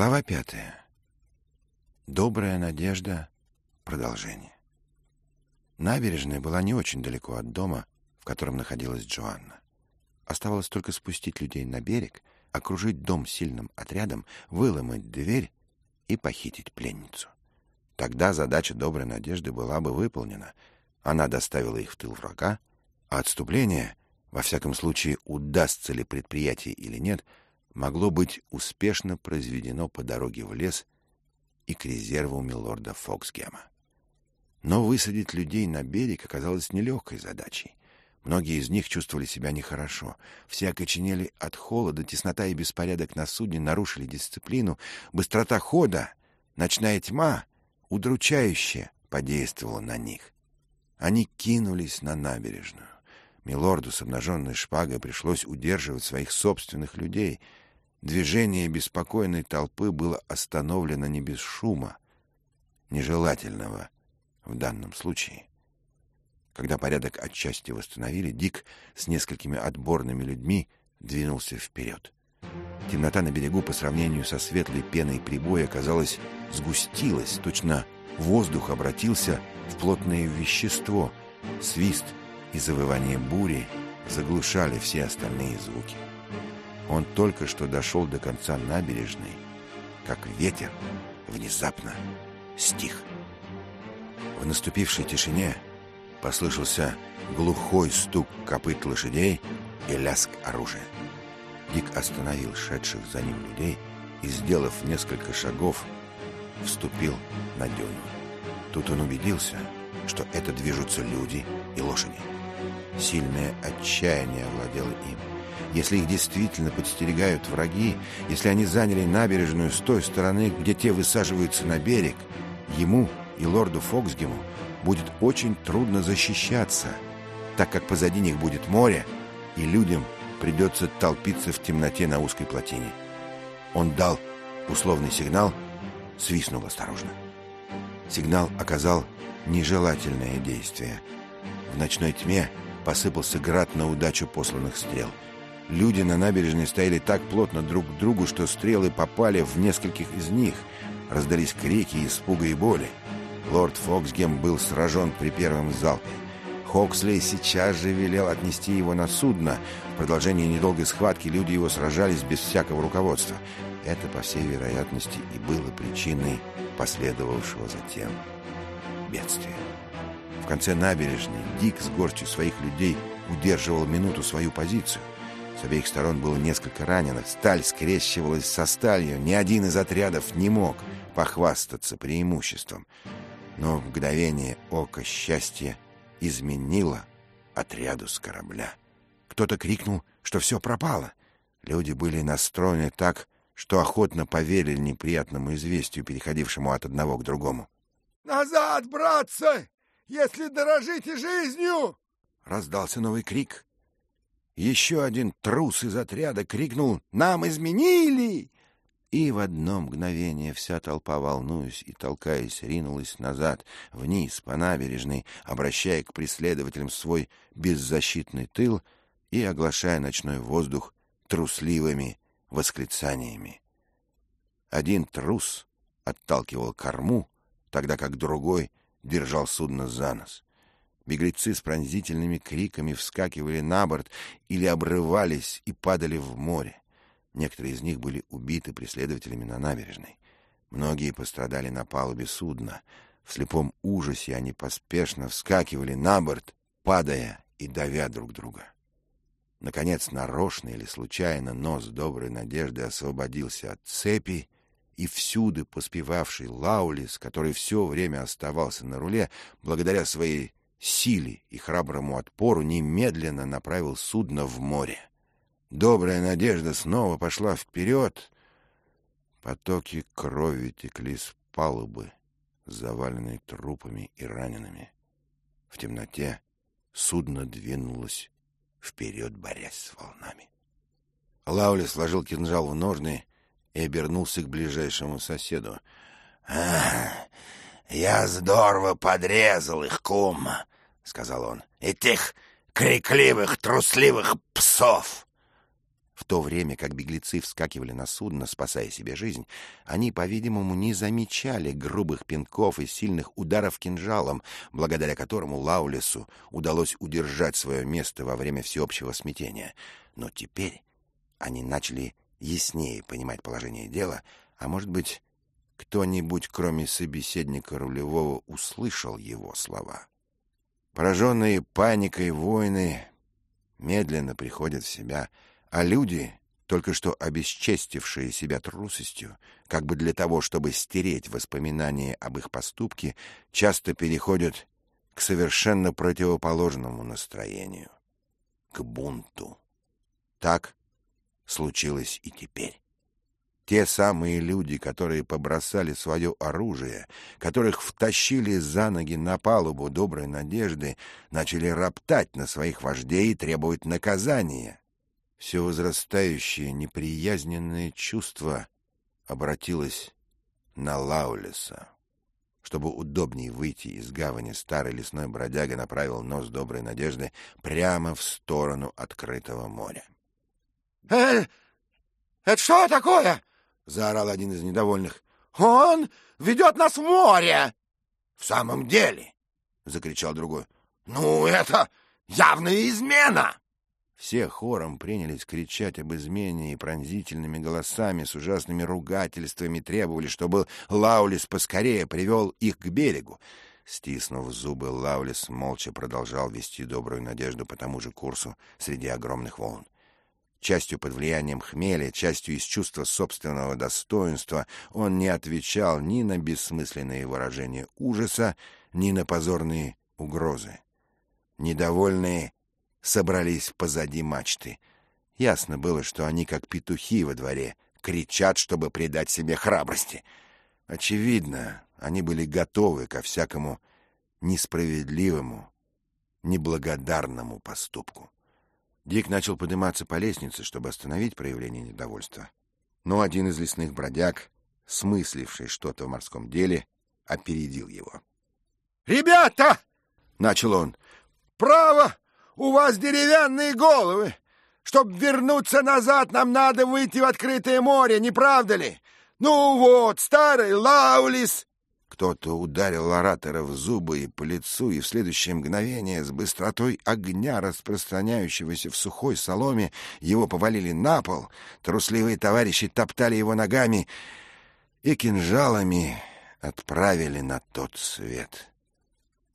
Глава пятая. Добрая надежда. Продолжение. Набережная была не очень далеко от дома, в котором находилась Джоанна. Оставалось только спустить людей на берег, окружить дом сильным отрядом, выломать дверь и похитить пленницу. Тогда задача доброй надежды была бы выполнена. Она доставила их в тыл врага, а отступление, во всяком случае, удастся ли предприятие или нет, могло быть успешно произведено по дороге в лес и к резерву милорда Фоксгема. Но высадить людей на берег оказалось нелегкой задачей. Многие из них чувствовали себя нехорошо. Все окоченели от холода, теснота и беспорядок на судне нарушили дисциплину, быстрота хода, ночная тьма удручающе подействовала на них. Они кинулись на набережную. Милорду с обнаженной шпагой пришлось удерживать своих собственных людей. Движение беспокойной толпы было остановлено не без шума, нежелательного в данном случае. Когда порядок отчасти восстановили, Дик с несколькими отборными людьми двинулся вперед. Темнота на берегу по сравнению со светлой пеной прибоя, казалось, сгустилась, точно воздух обратился в плотное вещество. Свист и завывание бури заглушали все остальные звуки. Он только что дошел до конца набережной, как ветер внезапно стих. В наступившей тишине послышался глухой стук копыт лошадей и лязг оружия. Дик остановил шедших за ним людей и, сделав несколько шагов, вступил на дюну. Тут он убедился, что это движутся люди и лошади. Сильное отчаяние овладело им. Если их действительно подстерегают враги, если они заняли набережную с той стороны, где те высаживаются на берег, ему и лорду Фоксгему будет очень трудно защищаться, так как позади них будет море, и людям придется толпиться в темноте на узкой плотине. Он дал условный сигнал, свистнул осторожно. Сигнал оказал нежелательное действие. В ночной тьме посыпался град на удачу посланных стрел. Люди на набережной стояли так плотно друг к другу, что стрелы попали в нескольких из них. Раздались крики, испуга и боли. Лорд Фоксгем был сражен при первом залпе. Хоксли сейчас же велел отнести его на судно. В продолжении недолгой схватки люди его сражались без всякого руководства. Это, по всей вероятности, и было причиной последовавшего затем бедствия. В конце набережной Дик с горстью своих людей удерживал минуту свою позицию. С обеих сторон было несколько раненых, сталь скрещивалась со сталью, ни один из отрядов не мог похвастаться преимуществом. Но в мгновение ока счастья изменило отряду с корабля. Кто-то крикнул, что все пропало. Люди были настроены так, что охотно поверили неприятному известию, переходившему от одного к другому. «Назад, братцы, если дорожите жизнью!» Раздался новый крик. Еще один трус из отряда крикнул «Нам изменили!» И в одно мгновение вся толпа, волнуясь и толкаясь, ринулась назад, вниз, по набережной, обращая к преследователям свой беззащитный тыл и оглашая ночной воздух трусливыми восклицаниями. Один трус отталкивал корму, тогда как другой держал судно за нос. Беглецы с пронзительными криками вскакивали на борт или обрывались и падали в море. Некоторые из них были убиты преследователями на набережной. Многие пострадали на палубе судна. В слепом ужасе они поспешно вскакивали на борт, падая и давя друг друга. Наконец, нарочно или случайно нос доброй надежды освободился от цепи, и всюду поспевавший Лаулис, который все время оставался на руле, благодаря своей силе и храброму отпору, немедленно направил судно в море. Добрая надежда снова пошла вперед. Потоки крови текли с палубы, заваленной трупами и ранеными. В темноте судно двинулось вперед, борясь с волнами. Лаули сложил кинжал в ножны и обернулся к ближайшему соседу. — Я здорово подрезал их, кум, — сказал он, — этих крикливых, трусливых псов. В то время как беглецы вскакивали на судно, спасая себе жизнь, они, по-видимому, не замечали грубых пинков и сильных ударов кинжалом, благодаря которому Лаулесу удалось удержать свое место во время всеобщего смятения. Но теперь они начали яснее понимать положение дела, а, может быть, кто-нибудь, кроме собеседника рулевого, услышал его слова. Пораженные паникой воины медленно приходят в себя — а люди, только что обесчестившие себя трусостью, как бы для того, чтобы стереть воспоминания об их поступке, часто переходят к совершенно противоположному настроению — к бунту. Так случилось и теперь. Те самые люди, которые побросали свое оружие, которых втащили за ноги на палубу доброй надежды, начали роптать на своих вождей и требовать наказания все возрастающее неприязненное чувство обратилось на Лаулеса. Чтобы удобнее выйти из гавани, старый лесной бродяга направил нос доброй надежды прямо в сторону открытого моря. «Э, это что такое?» — заорал один из недовольных. «Он ведет нас в море!» «В самом деле!» — закричал другой. «Ну, это явная измена!» Все хором принялись кричать об измене и пронзительными голосами с ужасными ругательствами требовали, чтобы Лаулис поскорее привел их к берегу. Стиснув зубы, Лаулис молча продолжал вести добрую надежду по тому же курсу среди огромных волн. Частью под влиянием хмеля, частью из чувства собственного достоинства он не отвечал ни на бессмысленные выражения ужаса, ни на позорные угрозы. Недовольные собрались позади мачты. Ясно было, что они, как петухи во дворе, кричат, чтобы придать себе храбрости. Очевидно, они были готовы ко всякому несправедливому, неблагодарному поступку. Дик начал подниматься по лестнице, чтобы остановить проявление недовольства. Но один из лесных бродяг, смысливший что-то в морском деле, опередил его. «Ребята!» — начал он. «Право! У вас деревянные головы. Чтобы вернуться назад, нам надо выйти в открытое море, не правда ли? Ну вот, старый Лаулис!» Кто-то ударил оратора в зубы и по лицу, и в следующее мгновение с быстротой огня, распространяющегося в сухой соломе, его повалили на пол. Трусливые товарищи топтали его ногами и кинжалами отправили на тот свет.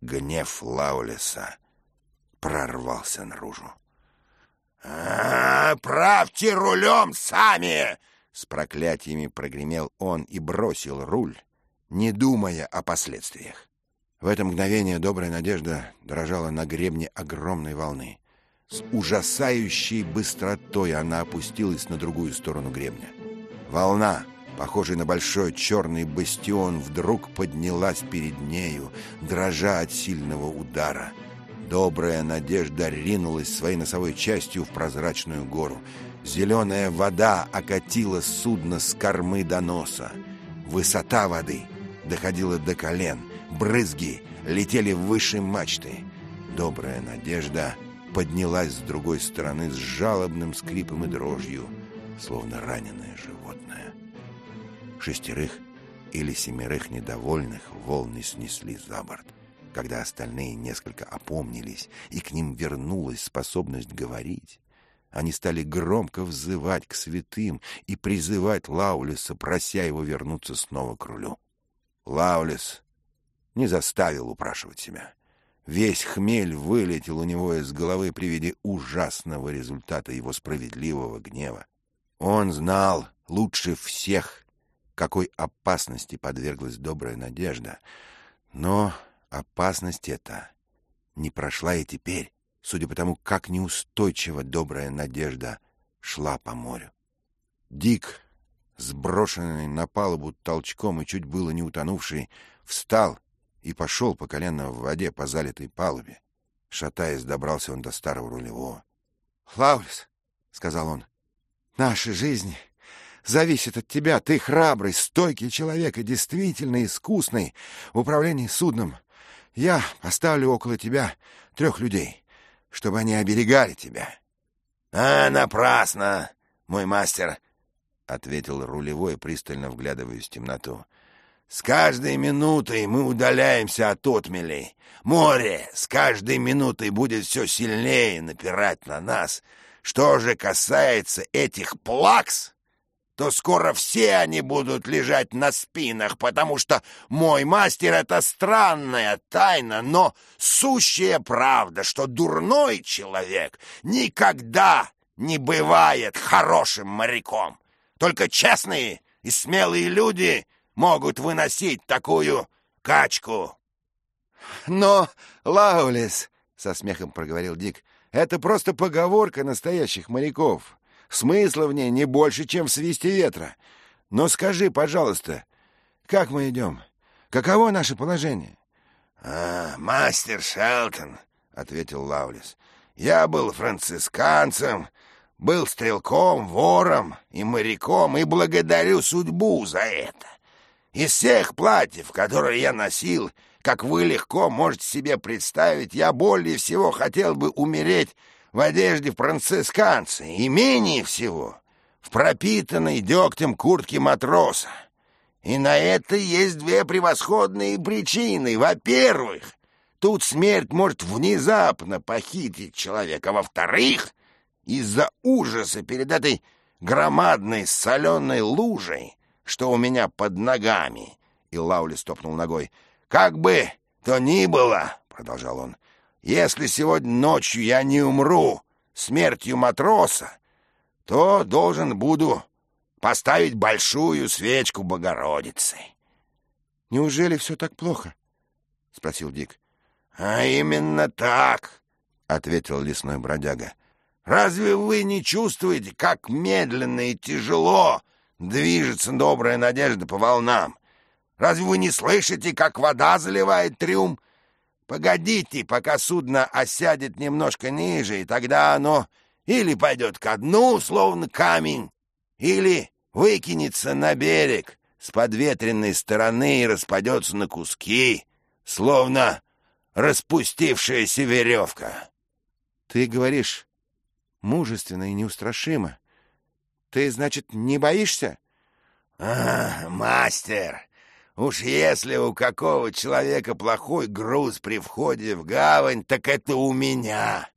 Гнев Лаулиса — прорвался наружу. «А, правьте рулем сами!» С проклятиями прогремел он и бросил руль, не думая о последствиях. В это мгновение добрая надежда дрожала на гребне огромной волны. С ужасающей быстротой она опустилась на другую сторону гребня. Волна, похожая на большой черный бастион, вдруг поднялась перед нею, дрожа от сильного удара — Добрая надежда ринулась своей носовой частью в прозрачную гору. Зеленая вода окатила судно с кормы до носа. Высота воды доходила до колен. Брызги летели выше мачты. Добрая надежда поднялась с другой стороны с жалобным скрипом и дрожью, словно раненое животное. Шестерых или семерых недовольных волны снесли за борт. Когда остальные несколько опомнились, и к ним вернулась способность говорить, они стали громко взывать к святым и призывать Лаулиса, прося его вернуться снова к рулю. Лаулис не заставил упрашивать себя. Весь хмель вылетел у него из головы при виде ужасного результата его справедливого гнева. Он знал лучше всех, какой опасности подверглась добрая надежда, но Опасность эта не прошла и теперь, судя по тому, как неустойчиво добрая надежда шла по морю. Дик, сброшенный на палубу толчком и чуть было не утонувший, встал и пошел по колено в воде по залитой палубе. Шатаясь, добрался он до старого рулевого. — Лаурис, — сказал он, — наша жизнь зависит от тебя. Ты храбрый, стойкий человек и действительно искусный в управлении судном. Я поставлю около тебя трех людей, чтобы они оберегали тебя. — А, напрасно! мой мастер, — ответил рулевой, пристально вглядываясь в темноту. С каждой минутой мы удаляемся от отмелей. Море с каждой минутой будет все сильнее напирать на нас. Что же касается этих плакс, то скоро все они будут лежать на спинах, потому что мой мастер — это странная тайна, но сущая правда, что дурной человек никогда не бывает хорошим моряком. Только честные и смелые люди — могут выносить такую качку. Но, Лаулис, — со смехом проговорил Дик, — это просто поговорка настоящих моряков. Смысла в ней не больше, чем в свисте ветра. Но скажи, пожалуйста, как мы идем? Каково наше положение? — А, мастер Шелтон, — ответил Лаулис, — я был францисканцем, был стрелком, вором и моряком, и благодарю судьбу за это. Из всех платьев, которые я носил, как вы легко можете себе представить, я более всего хотел бы умереть в одежде францисканца, и менее всего в пропитанной дегтем куртке матроса. И на это есть две превосходные причины. Во-первых, тут смерть может внезапно похитить человека. Во-вторых, из-за ужаса перед этой громадной соленой лужей что у меня под ногами. И Лаули стопнул ногой. «Как бы то ни было, — продолжал он, — если сегодня ночью я не умру смертью матроса, то должен буду поставить большую свечку Богородицы». «Неужели все так плохо?» — спросил Дик. «А именно так», — ответил лесной бродяга. «Разве вы не чувствуете, как медленно и тяжело движется добрая надежда по волнам. Разве вы не слышите, как вода заливает трюм? Погодите, пока судно осядет немножко ниже, и тогда оно или пойдет ко дну, словно камень, или выкинется на берег с подветренной стороны и распадется на куски, словно распустившаяся веревка. Ты говоришь мужественно и неустрашимо, ты, значит, не боишься? А, мастер, уж если у какого человека плохой груз при входе в гавань, так это у меня.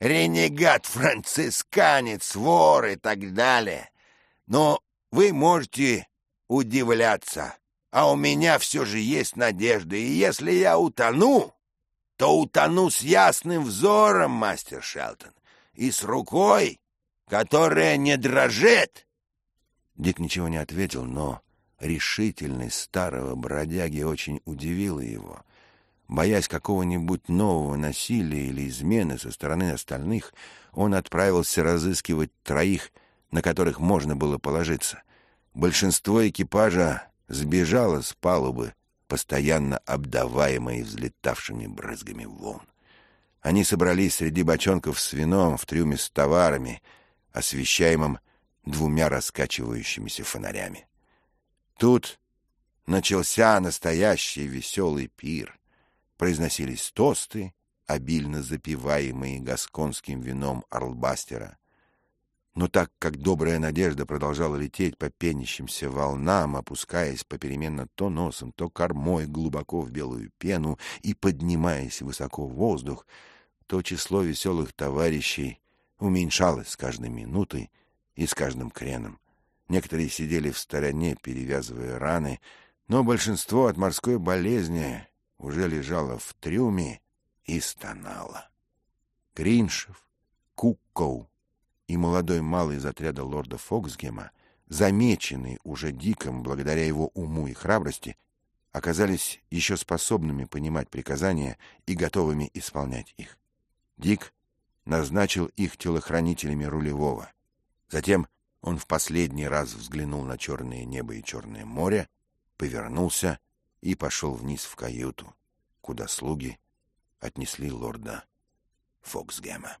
Ренегат, францисканец, вор и так далее. Но вы можете удивляться, а у меня все же есть надежда, и если я утону, то утону с ясным взором, мастер Шелтон, и с рукой, которая не дрожит!» Дик ничего не ответил, но решительность старого бродяги очень удивила его. Боясь какого-нибудь нового насилия или измены со стороны остальных, он отправился разыскивать троих, на которых можно было положиться. Большинство экипажа сбежало с палубы, постоянно обдаваемой взлетавшими брызгами волн. Они собрались среди бочонков с вином в трюме с товарами — освещаемом двумя раскачивающимися фонарями. Тут начался настоящий веселый пир. Произносились тосты, обильно запиваемые гасконским вином Орлбастера. Но так как добрая надежда продолжала лететь по пенящимся волнам, опускаясь попеременно то носом, то кормой глубоко в белую пену и поднимаясь высоко в воздух, то число веселых товарищей уменьшалось с каждой минутой и с каждым креном. Некоторые сидели в стороне, перевязывая раны, но большинство от морской болезни уже лежало в трюме и стонало. Гриншев, Куккоу и молодой малый из отряда лорда Фоксгема, замеченные уже Диком благодаря его уму и храбрости, оказались еще способными понимать приказания и готовыми исполнять их. Дик назначил их телохранителями рулевого. Затем он в последний раз взглянул на черное небо и черное море, повернулся и пошел вниз в каюту, куда слуги отнесли лорда Фоксгема.